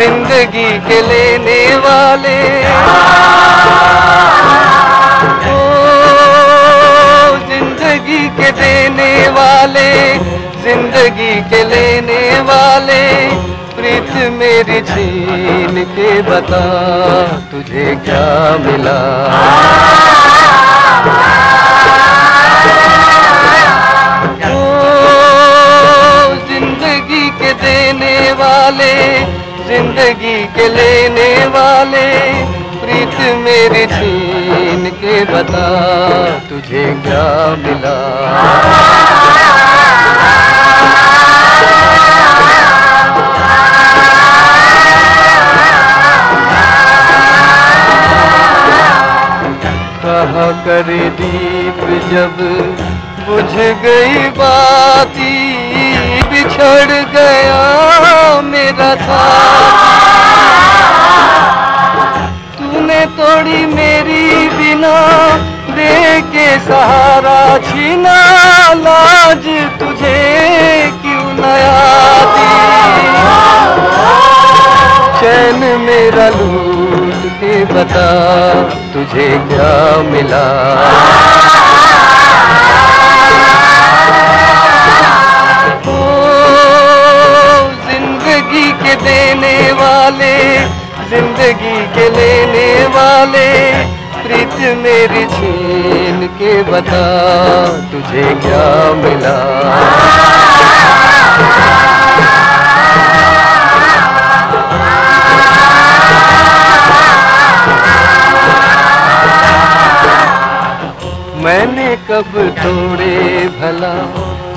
ज़िंदगी के लेने वाले। ज़िंदगी के लेने वाले, प्रीत मेरी छीन के बता, तुझे क्या मिला? ओ ज़िंदगी के देने वाले, ज़िंदगी के लेने वाले, प्रीत मेरी छीन के बता, तुझे क्या मिला? करे दीप जब बुझ गई बाती, बिछड़ गया मेरा था तूने तोड़ी मेरी बिना दे के सहारा छीना, लाज तुझे क्यों नया चैन मेरा लूट के बता तुझे क्या मिला? ओ, ज़िंदगी के देने वाले, ज़िंदगी के लेने वाले, प्रीत मेरी छीन के बता, तुझे क्या मिला?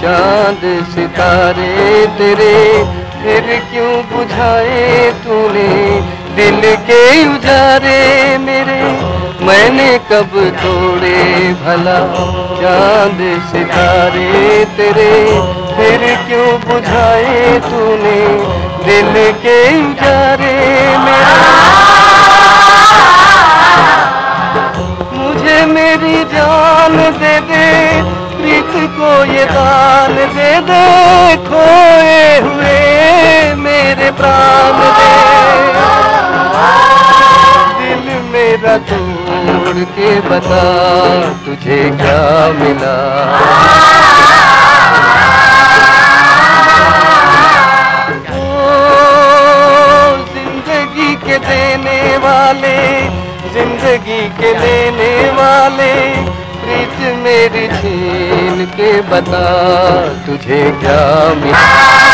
चाँद सितारे तेरे, फिर क्यों बुझाए तूने? दिल के उजारे मेरे, मैंने कब तोड़े भला? चाँद सितारे तेरे, फिर क्यों बुझाए तूने? दिल के उजारे मेरे। मुझे मेरी जान दे दे को ये दान दे दे, खोए हुए मेरे प्राण दे। दिल मेरा तोड़ के बता, तुझे क्या मिला? ओ ज़िंदगी के देने वाले, ज़िंदगी के लेने वाले बता तुझे क्या मिला?